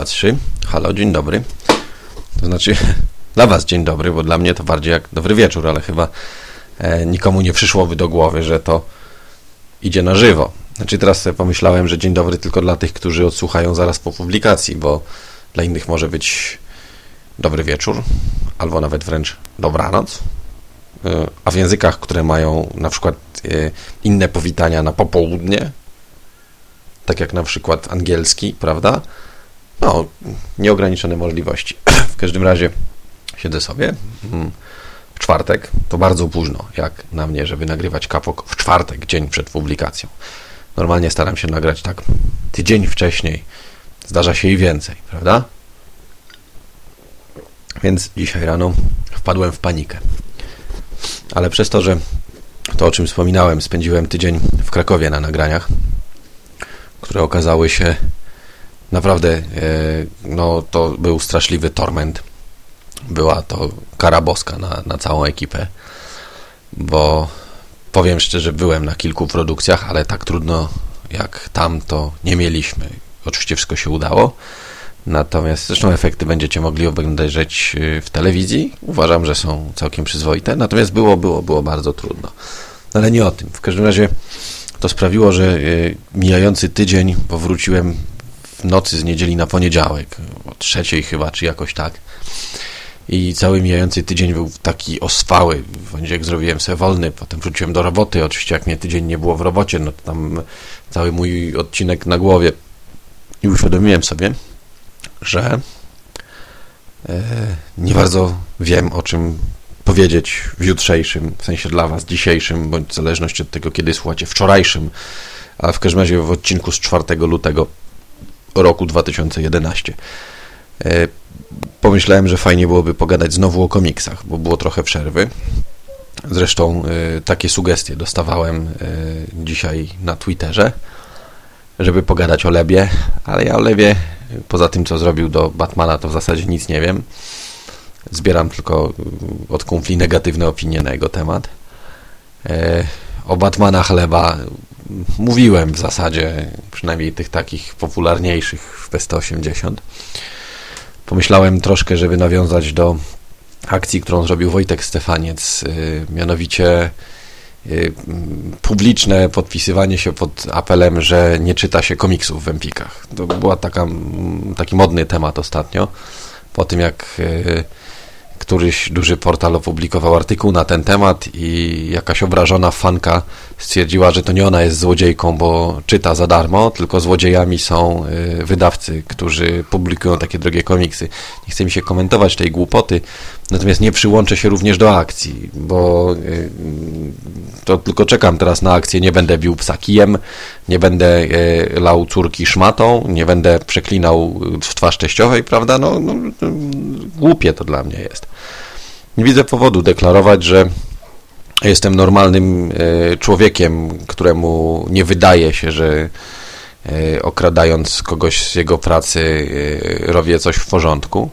Dwa, trzy. Halo, dzień dobry. To znaczy, dla Was dzień dobry, bo dla mnie to bardziej jak dobry wieczór, ale chyba e, nikomu nie przyszłoby do głowy, że to idzie na żywo. Znaczy, teraz sobie pomyślałem, że dzień dobry tylko dla tych, którzy odsłuchają zaraz po publikacji, bo dla innych może być dobry wieczór, albo nawet wręcz dobranoc. E, a w językach, które mają na przykład e, inne powitania na popołudnie, tak jak na przykład angielski, prawda? No, nieograniczone możliwości. W każdym razie siedzę sobie mm, w czwartek, to bardzo późno, jak na mnie, żeby nagrywać kapok w czwartek, dzień przed publikacją. Normalnie staram się nagrać tak tydzień wcześniej. Zdarza się i więcej, prawda? Więc dzisiaj rano wpadłem w panikę. Ale przez to, że to o czym wspominałem, spędziłem tydzień w Krakowie na nagraniach, które okazały się naprawdę, e, no to był straszliwy torment. Była to kara boska na, na całą ekipę, bo powiem szczerze, byłem na kilku produkcjach, ale tak trudno jak tam to nie mieliśmy. Oczywiście wszystko się udało, natomiast zresztą efekty będziecie mogli obejrzeć e, w telewizji. Uważam, że są całkiem przyzwoite, natomiast było, było, było bardzo trudno. No ale nie o tym. W każdym razie to sprawiło, że e, mijający tydzień powróciłem nocy z niedzieli na poniedziałek, o trzeciej chyba, czy jakoś tak. I cały mijający tydzień był taki oswały. W poniedziałek zrobiłem sobie wolny, potem wróciłem do roboty. Oczywiście jak mnie tydzień nie było w robocie, no to tam cały mój odcinek na głowie. I uświadomiłem sobie, że e, nie bardzo wiem, o czym powiedzieć w jutrzejszym, w sensie dla Was dzisiejszym, bądź w zależności od tego, kiedy słuchacie, wczorajszym, a w każdym razie w odcinku z 4 lutego roku 2011. E, pomyślałem, że fajnie byłoby pogadać znowu o komiksach, bo było trochę przerwy. Zresztą e, takie sugestie dostawałem e, dzisiaj na Twitterze, żeby pogadać o Lebie, ale ja o Lebie, poza tym co zrobił do Batmana, to w zasadzie nic nie wiem. Zbieram tylko od kumpli negatywne opinie na jego temat. O Batmana chleba mówiłem w zasadzie, przynajmniej tych takich popularniejszych w P180. Pomyślałem troszkę, żeby nawiązać do akcji, którą zrobił Wojtek Stefaniec, y, mianowicie y, publiczne podpisywanie się pod apelem, że nie czyta się komiksów w Empikach. To była taka, taki modny temat ostatnio, po tym jak y, któryś duży portal opublikował artykuł na ten temat i jakaś obrażona fanka stwierdziła, że to nie ona jest złodziejką, bo czyta za darmo, tylko złodziejami są y, wydawcy, którzy publikują takie drogie komiksy. Nie chce mi się komentować tej głupoty, natomiast nie przyłączę się również do akcji, bo y, to tylko czekam teraz na akcję, nie będę bił psa kijem, nie będę y, lał córki szmatą, nie będę przeklinał w twarz teściowej, prawda? No, no, no głupie to dla mnie jest. Nie widzę powodu deklarować, że jestem normalnym e, człowiekiem, któremu nie wydaje się, że e, okradając kogoś z jego pracy e, robię coś w porządku.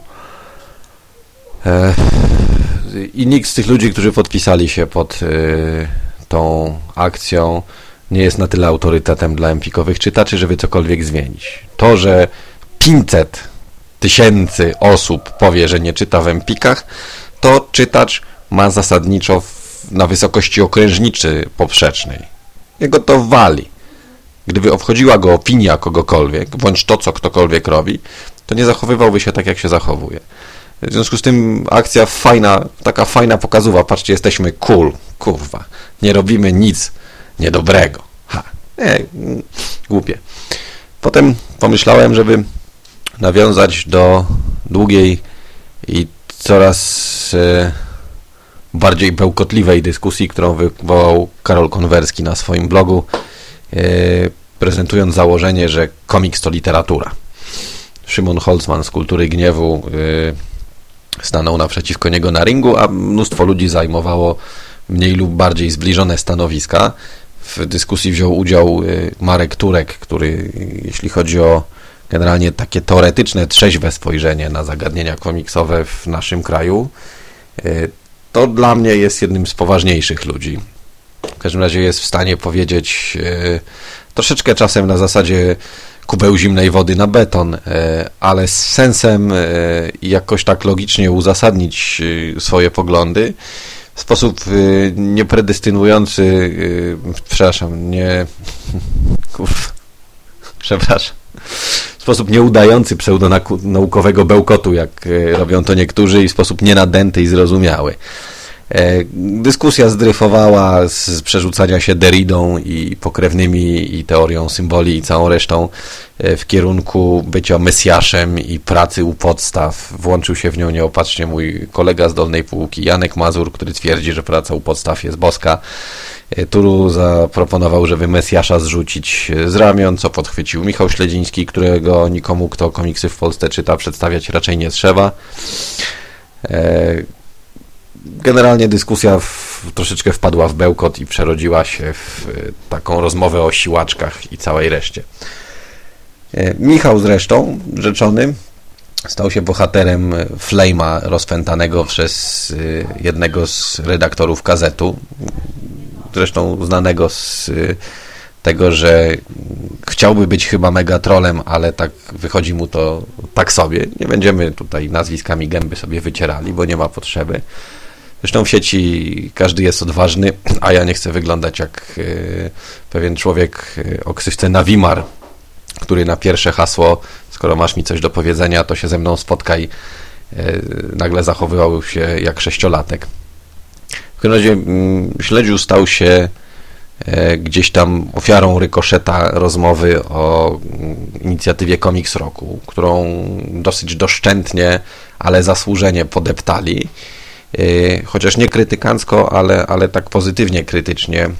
I nikt z tych ludzi, którzy podpisali się pod tą akcją, nie jest na tyle autorytetem dla empikowych czytaczy, żeby cokolwiek zmienić. To, że 500 tysięcy osób powie, że nie czyta w empikach, to czytacz ma zasadniczo na wysokości okrężniczy poprzecznej. Jego to wali. Gdyby obchodziła go opinia kogokolwiek, bądź to, co ktokolwiek robi, to nie zachowywałby się tak, jak się zachowuje. W związku z tym akcja fajna, taka fajna pokazuwa, patrzcie, jesteśmy cool, kurwa, nie robimy nic niedobrego. Ha, nie, głupie. Potem pomyślałem, żeby nawiązać do długiej i coraz e, bardziej bełkotliwej dyskusji, którą wywołał Karol Konwerski na swoim blogu, e, prezentując założenie, że komiks to literatura. Szymon Holzman z Kultury Gniewu e, stanął naprzeciwko niego na ringu, a mnóstwo ludzi zajmowało mniej lub bardziej zbliżone stanowiska. W dyskusji wziął udział Marek Turek, który jeśli chodzi o generalnie takie teoretyczne, trzeźwe spojrzenie na zagadnienia komiksowe w naszym kraju, e, to dla mnie jest jednym z poważniejszych ludzi. W każdym razie jest w stanie powiedzieć e, troszeczkę czasem na zasadzie kubeł zimnej wody na beton, ale z sensem jakoś tak logicznie uzasadnić swoje poglądy w sposób niepredestynujący, przepraszam, nie, kurwa, przepraszam, sposób nieudający pseudonaukowego bełkotu, jak robią to niektórzy i w sposób nienadęty i zrozumiały. E, dyskusja zdryfowała z przerzucania się Deridą i pokrewnymi i teorią symboli i całą resztą e, w kierunku bycia Mesjaszem i pracy u podstaw. Włączył się w nią nieopatrznie mój kolega z Dolnej Półki, Janek Mazur, który twierdzi, że praca u podstaw jest boska. E, Turu zaproponował, żeby Mesjasza zrzucić z ramion, co podchwycił Michał Śledziński, którego nikomu, kto komiksy w Polsce czyta, przedstawiać raczej nie trzeba generalnie dyskusja w, troszeczkę wpadła w bełkot i przerodziła się w e, taką rozmowę o siłaczkach i całej reszcie. E, Michał zresztą, rzeczony, stał się bohaterem Flame'a rozpętanego przez e, jednego z redaktorów kazetu, zresztą znanego z tego, że chciałby być chyba megatrolem, ale tak wychodzi mu to tak sobie. Nie będziemy tutaj nazwiskami gęby sobie wycierali, bo nie ma potrzeby. Zresztą w sieci każdy jest odważny, a ja nie chcę wyglądać jak e, pewien człowiek e, o ksywce Nawimar, który na pierwsze hasło, skoro masz mi coś do powiedzenia, to się ze mną spotkaj, e, nagle zachowywał się jak sześciolatek. W każdym razie mm, Śledziu stał się gdzieś tam ofiarą rykoszeta rozmowy o mm, inicjatywie Comics Roku, którą dosyć doszczętnie, ale zasłużenie podeptali chociaż nie krytykancko, ale, ale tak pozytywnie krytycznie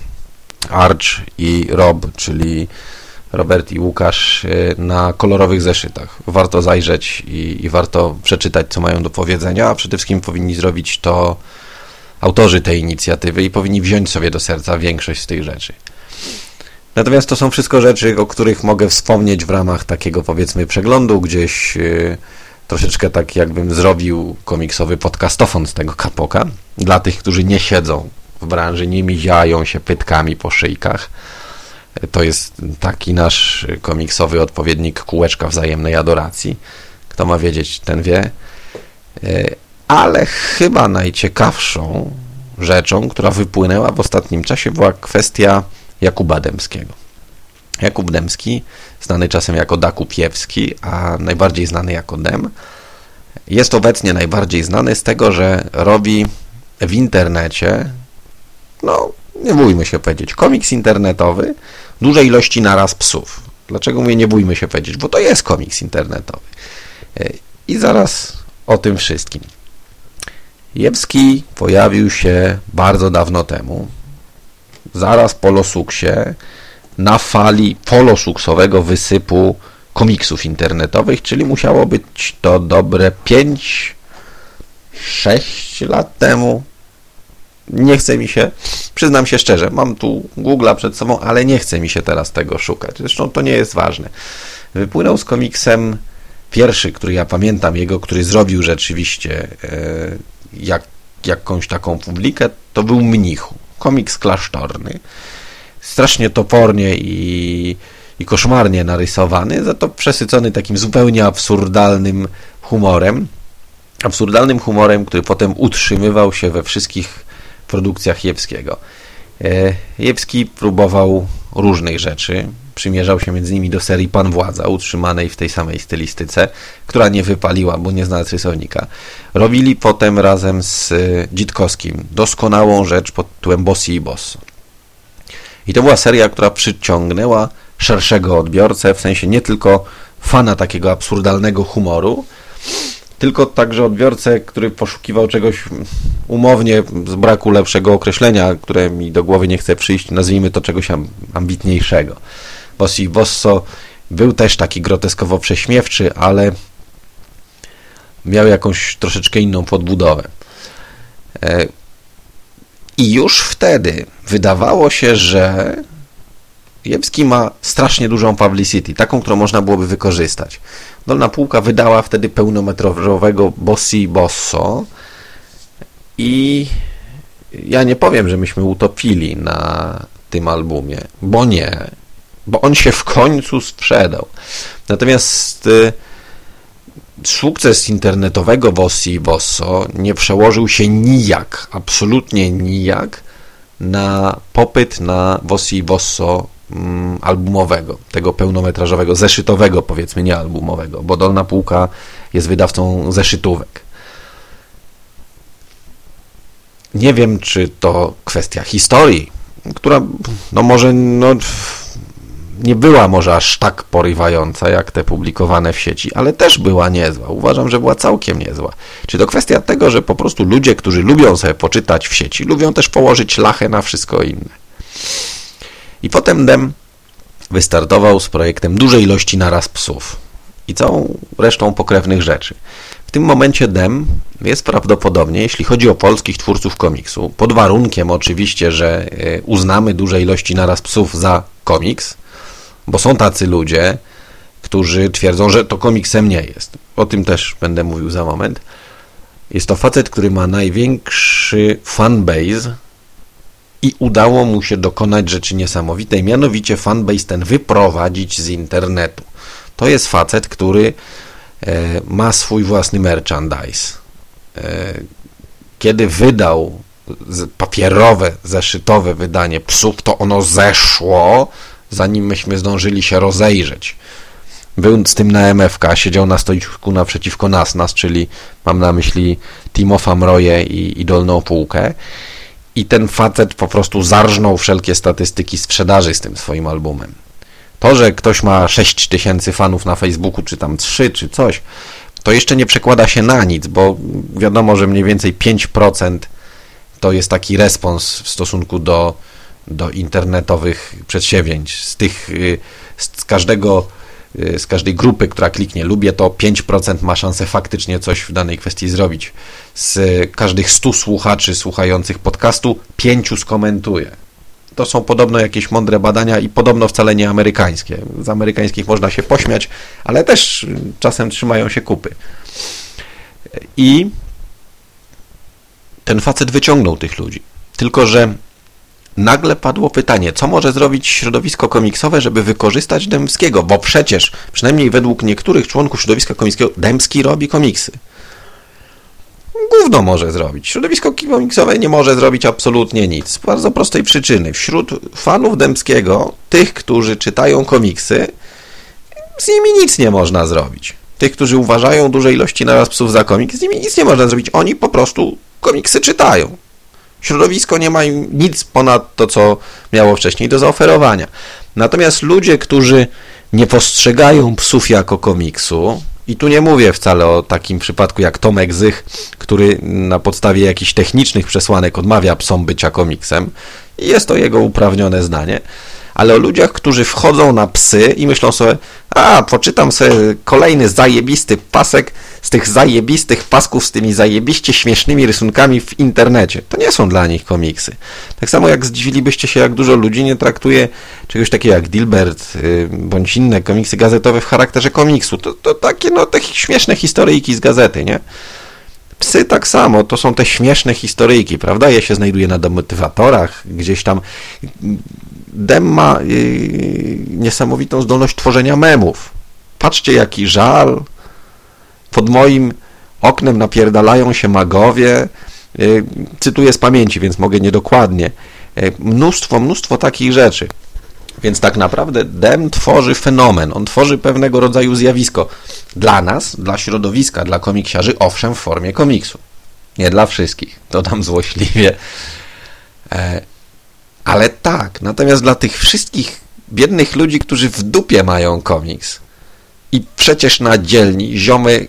Arch i Rob, czyli Robert i Łukasz y, na kolorowych zeszytach. Warto zajrzeć i, i, warto przeczytać, co mają do powiedzenia, a przede wszystkim powinni zrobić to autorzy tej inicjatywy i powinni wziąć sobie do serca większość z tych rzeczy. Natomiast to są wszystko rzeczy, o których mogę wspomnieć w ramach takiego powiedzmy przeglądu gdzieś y, troszeczkę tak jakbym zrobił komiksowy podcastofon z tego kapoka. Dla tych, którzy nie siedzą w branży, nie miziają się pytkami po szyjkach. To jest taki nasz komiksowy odpowiednik kółeczka wzajemnej adoracji. Kto ma wiedzieć, ten wie. E, ale chyba najciekawszą rzeczą, która wypłynęła w ostatnim czasie, była kwestia Jakuba Dębskiego. Jakub Dębski, znany czasem jako Daku Piewski, a najbardziej znany jako Dem, jest obecnie najbardziej znany z tego, że robi w internecie, no nie bójmy się powiedzieć, komiks internetowy dużej ilości naraz psów. Dlaczego mówię nie bójmy się powiedzieć? Bo to jest komiks internetowy. I zaraz o tym wszystkim. Jebski pojawił się bardzo dawno temu, zaraz po Losuksie, na fali polosuksowego wysypu komiksów internetowych, czyli musiało być to dobre 5 6 lat temu. Nie chce mi się, przyznam się szczerze, mam tu Google'a przed sobą, ale nie chce mi się teraz tego szukać. Zresztą to nie jest ważne. Wypłynął z komiksem pierwszy, który ja pamiętam, jego, który zrobił rzeczywiście e, jak, jakąś taką publikę, to był Mnichu. Komiks klasztorny strasznie topornie i, i koszmarnie narysowany, za to przesycony takim zupełnie absurdalnym humorem. Absurdalnym humorem, który potem utrzymywał się we wszystkich produkcjach Jewskiego. E, Jewski próbował różnych rzeczy. Przymierzał się między innymi do serii Pan Władza, utrzymanej w tej samej stylistyce, która nie wypaliła, bo nie znalazł rysownika. Robili potem razem z Dzitkowskim doskonałą rzecz pod tytułem Bossy i Bosso. I to była seria, która przyciągnęła szerszego odbiorcę, w sensie nie tylko fana takiego absurdalnego humoru, tylko także odbiorcę, który poszukiwał czegoś umownie, z braku lepszego określenia, które mi do głowy nie chce przyjść, nazwijmy to czegoś ambitniejszego. Bossi Bosso był też taki groteskowo prześmiewczy, ale miał jakąś troszeczkę inną podbudowę. I już wtedy wydawało się, że Jebski ma strasznie dużą publicity, taką, którą można byłoby wykorzystać. Dolna Półka wydała wtedy pełnometrowego Bossi Bosso i ja nie powiem, że myśmy utopili na tym albumie, bo nie. bo on się w końcu sprzedał. Natomiast y, sukces internetowego Vossi i Vosso nie przełożył się nijak, absolutnie nijak na popyt na Vossi i Vosso mm, albumowego, tego pełnometrażowego, zeszytowego powiedzmy, nie albumowego, bo Dolna Półka jest wydawcą zeszytówek. Nie wiem, czy to kwestia historii, która no może no, nie była może aż tak porywająca jak te publikowane w sieci, ale też była niezła. Uważam, że była całkiem niezła. Czy to kwestia tego, że po prostu ludzie, którzy lubią sobie poczytać w sieci, lubią też położyć lachę na wszystko inne. I potem Dem wystartował z projektem dużej ilości naraz psów i całą resztą pokrewnych rzeczy. W tym momencie Dem jest prawdopodobnie, jeśli chodzi o polskich twórców komiksu, pod warunkiem oczywiście, że e, uznamy duże ilości naraz psów za komiks, bo są tacy ludzie, którzy twierdzą, że to komiksem nie jest. O tym też będę mówił za moment. Jest to facet, który ma największy fanbase i udało mu się dokonać rzeczy niesamowitej, mianowicie fanbase ten wyprowadzić z internetu. To jest facet, który e, ma swój własny merchandise. E, kiedy wydał papierowe, zeszytowe wydanie psów, to ono zeszło zanim myśmy zdążyli się rozejrzeć. Był z tym na MFK, siedział na stoisku naprzeciwko nas, nas, czyli mam na myśli Timofa Mroje i, i Dolną Półkę. I ten facet po prostu zarżnął wszelkie statystyki sprzedaży z tym swoim albumem. To, że ktoś ma 6 tysięcy fanów na Facebooku, czy tam 3, czy coś, to jeszcze nie przekłada się na nic, bo wiadomo, że mniej więcej 5% to jest taki respons w stosunku do do internetowych przedsięwzięć. Z tych, y, z każdego, y, z każdej grupy, która kliknie lubię, to 5% ma szansę faktycznie coś w danej kwestii zrobić. Z każdych 100 słuchaczy słuchających podcastu, 5 skomentuje. To są podobno jakieś mądre badania i podobno wcale nie amerykańskie. Z amerykańskich można się pośmiać, ale też czasem trzymają się kupy. I ten facet wyciągnął tych ludzi. Tylko, że nagle padło pytanie, co może zrobić środowisko komiksowe, żeby wykorzystać Dębskiego, bo przecież, przynajmniej według niektórych członków środowiska komikskiego, Dębski robi komiksy. Gówno może zrobić. Środowisko komiksowe nie może zrobić absolutnie nic. Z bardzo prostej przyczyny. Wśród fanów Dębskiego, tych, którzy czytają komiksy, z nimi nic nie można zrobić. Tych, którzy uważają duże ilości naraz psów za komiks, z nimi nic nie można zrobić. Oni po prostu komiksy czytają. Środowisko nie ma nic ponad to, co miało wcześniej do zaoferowania. Natomiast ludzie, którzy nie postrzegają psów jako komiksu, i tu nie mówię wcale o takim przypadku jak Tomek Zych, który na podstawie jakichś technicznych przesłanek odmawia psom bycia komiksem, jest to jego uprawnione zdanie, ale o ludziach, którzy wchodzą na psy i myślą sobie, a poczytam sobie kolejny zajebisty pasek z tych zajebistych pasków z tymi zajebiście śmiesznymi rysunkami w internecie. To nie są dla nich komiksy. Tak samo jak zdziwilibyście się, jak dużo ludzi nie traktuje czegoś takiego jak Dilbert yy, bądź inne komiksy gazetowe w charakterze komiksu. To, to takie no, te śmieszne historyjki z gazety, nie? Psy tak samo, to są te śmieszne historyjki, prawda? Je się znajduje na demotywatorach, gdzieś tam. Dem ma yy, niesamowitą zdolność tworzenia memów. Patrzcie, jaki żal, pod moim oknem napierdalają się magowie. Y, cytuję z pamięci, więc mogę niedokładnie. Y, mnóstwo, mnóstwo takich rzeczy. Więc tak naprawdę DEM tworzy fenomen, on tworzy pewnego rodzaju zjawisko. Dla nas, dla środowiska, dla komiksiarzy, owszem, w formie komiksu. Nie dla wszystkich, dodam złośliwie. Ale tak, natomiast dla tych wszystkich biednych ludzi, którzy w dupie mają komiks, i przecież na dzielni ziomy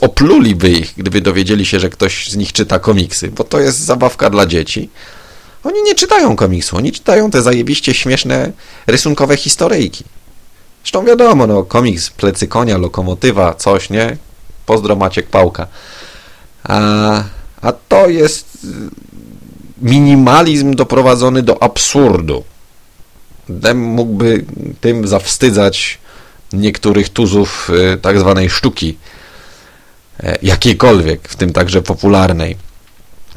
opluliby ich, gdyby dowiedzieli się, że ktoś z nich czyta komiksy, bo to jest zabawka dla dzieci. Oni nie czytają komiksu, oni czytają te zajebiście śmieszne rysunkowe historyjki. Zresztą wiadomo, no, komiks, plecy konia, lokomotywa, coś, nie? Pozdro Maciek Pałka. A, a to jest minimalizm doprowadzony do absurdu. Dem mógłby tym zawstydzać niektórych tuzów y, tak zwanej sztuki, e, jakiejkolwiek, w tym także popularnej.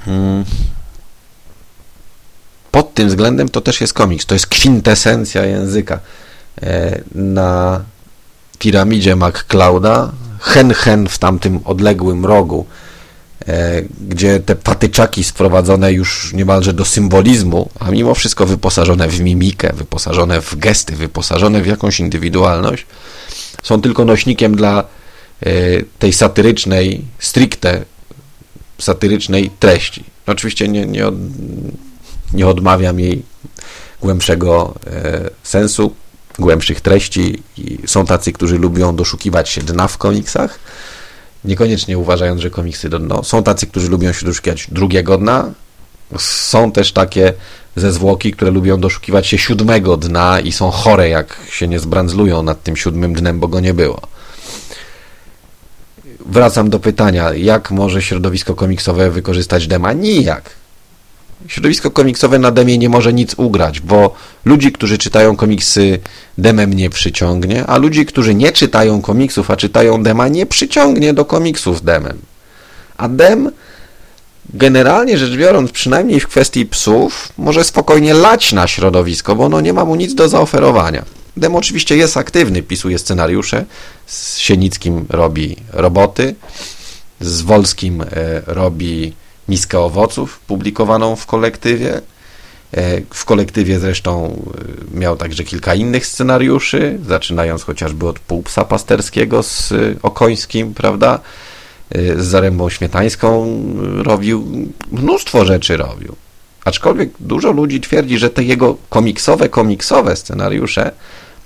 Hmm. pod tym względem to też jest komiks. To jest kwintesencja języka. E, na piramidzie MacClouda, hen hen w tamtym odległym rogu, e, gdzie te patyczaki sprowadzone już niemalże do symbolizmu, a mimo wszystko wyposażone w mimikę, wyposażone w gesty, wyposażone w jakąś indywidualność, są tylko nośnikiem dla e, tej satyrycznej, stricte satyrycznej treści. Oczywiście nie, nie, od, nie odmawiam jej głębszego e, sensu, głębszych treści i są tacy, którzy lubią doszukiwać się dna w komiksach, niekoniecznie uważając, że komiksy do dno. Są tacy, którzy lubią się doszukiwać drugiego dna. Są też takie ze zwłoki, które lubią doszukiwać się siódmego dna i są chore, jak się nie zbrandzlują nad tym siódmym dnem, bo go nie było. Wracam do pytania, jak może środowisko komiksowe wykorzystać dema? Nijak. Środowisko komiksowe na demie nie może nic ugrać, bo ludzi, którzy czytają komiksy, demem nie przyciągnie, a ludzi, którzy nie czytają komiksów, a czytają dema, nie przyciągnie do komiksów demem. A dem, generalnie rzecz biorąc, przynajmniej w kwestii psów, może spokojnie lać na środowisko, bo ono nie ma mu nic do zaoferowania. Dem oczywiście jest aktywny, pisuje scenariusze, z Sienickim robi roboty, z Wolskim e, robi miskę owoców publikowaną w kolektywie. E, w kolektywie zresztą e, miał także kilka innych scenariuszy, zaczynając chociażby od Półpsa Pasterskiego z Okońskim, prawda? Z Zarębą Śmietańską robił, mnóstwo rzeczy robił. Aczkolwiek dużo ludzi twierdzi, że te jego komiksowe, komiksowe scenariusze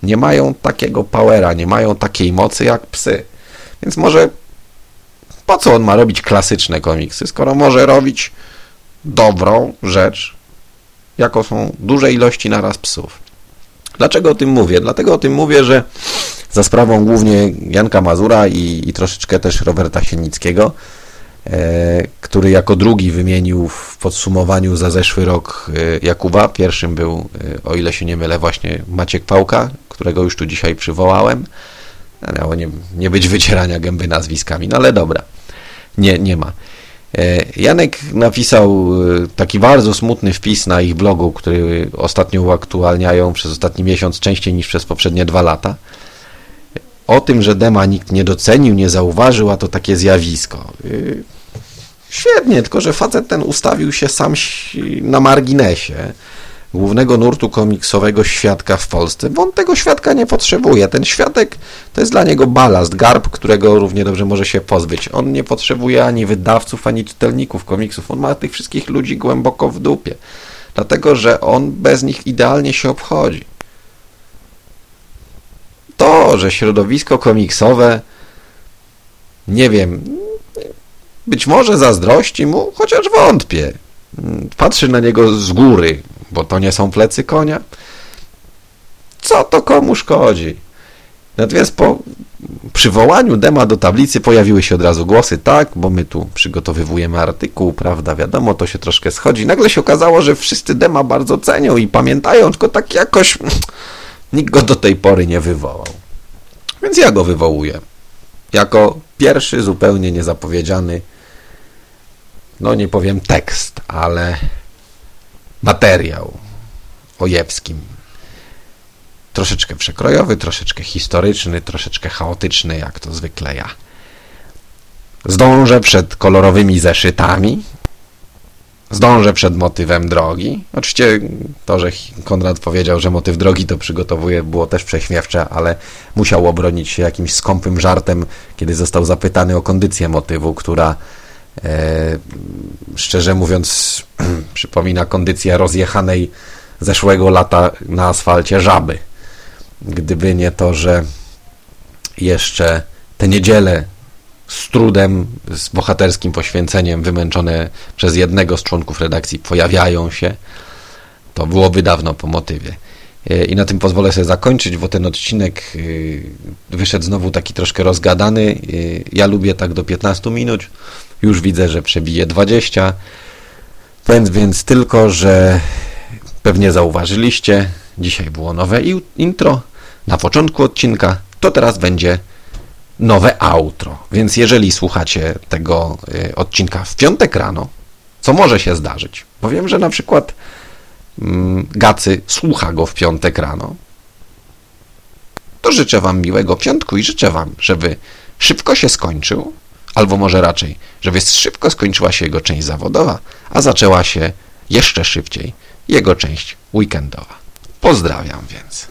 nie mają takiego powera, nie mają takiej mocy jak psy. Więc może po co on ma robić klasyczne komiksy, skoro może robić dobrą rzecz, jako są duże ilości naraz psów. Dlaczego o tym mówię? Dlatego o tym mówię, że za sprawą głównie Janka Mazura i, i troszeczkę też Roberta Sienickiego, e, który jako drugi wymienił w podsumowaniu za zeszły rok e, Jakuba. Pierwszym był, e, o ile się nie mylę, właśnie Maciek Pałka, którego już tu dzisiaj przywołałem. Miało nie, nie być wycierania gęby nazwiskami, no ale dobra, nie, nie ma. E, Janek napisał e, taki bardzo smutny wpis na ich blogu, który ostatnio uaktualniają przez ostatni miesiąc częściej niż przez poprzednie dwa lata. O tym, że Dema nikt nie docenił, nie zauważył, a to takie zjawisko. E, świetnie, tylko że facet ten ustawił się sam na marginesie głównego nurtu komiksowego świadka w Polsce, bo on tego świadka nie potrzebuje. Ten świadek to jest dla niego balast, garb, którego równie dobrze może się pozbyć. On nie potrzebuje ani wydawców, ani czytelników komiksów. On ma tych wszystkich ludzi głęboko w dupie. Dlatego, że on bez nich idealnie się obchodzi. To, że środowisko komiksowe, nie wiem, być może zazdrości mu, chociaż wątpię. Patrzy na niego z góry, bo to nie są plecy konia. Co to komu szkodzi? Natomiast po przywołaniu dema do tablicy pojawiły się od razu głosy, tak, bo my tu przygotowywujemy artykuł, prawda, wiadomo, to się troszkę schodzi. Nagle się okazało, że wszyscy dema bardzo cenią i pamiętają, tylko tak jakoś nikt go do tej pory nie wywołał. Więc ja go wywołuję. Jako pierwszy, zupełnie niezapowiedziany, no nie powiem tekst, ale materiał ojewskim. Troszeczkę przekrojowy, troszeczkę historyczny, troszeczkę chaotyczny, jak to zwykle ja. Zdążę przed kolorowymi zeszytami, zdążę przed motywem drogi. Oczywiście to, że Konrad powiedział, że motyw drogi to przygotowuje, było też prześmiewcze, ale musiał obronić się jakimś skąpym żartem, kiedy został zapytany o kondycję motywu, która e, szczerze mówiąc przypomina kondycję rozjechanej zeszłego lata na asfalcie żaby. Gdyby nie to, że jeszcze te niedziele z trudem, z bohaterskim poświęceniem wymęczone przez jednego z członków redakcji pojawiają się, to byłoby dawno po motywie. E, I na tym pozwolę sobie zakończyć, bo ten odcinek e, wyszedł znowu taki troszkę rozgadany. E, ja lubię tak do 15 minut. Już widzę, że przebije 20. Więc, więc tylko, że pewnie zauważyliście, dzisiaj było nowe intro. Na początku odcinka, to teraz będzie nowe outro. Więc jeżeli słuchacie tego y, odcinka w piątek rano, co może się zdarzyć, bo wiem, że na przykład mm, Gacy słucha go w piątek rano, to życzę Wam miłego piątku i życzę Wam, żeby szybko się skończył, albo może raczej, żeby szybko skończyła się jego część zawodowa, a zaczęła się jeszcze szybciej jego część weekendowa. Pozdrawiam więc.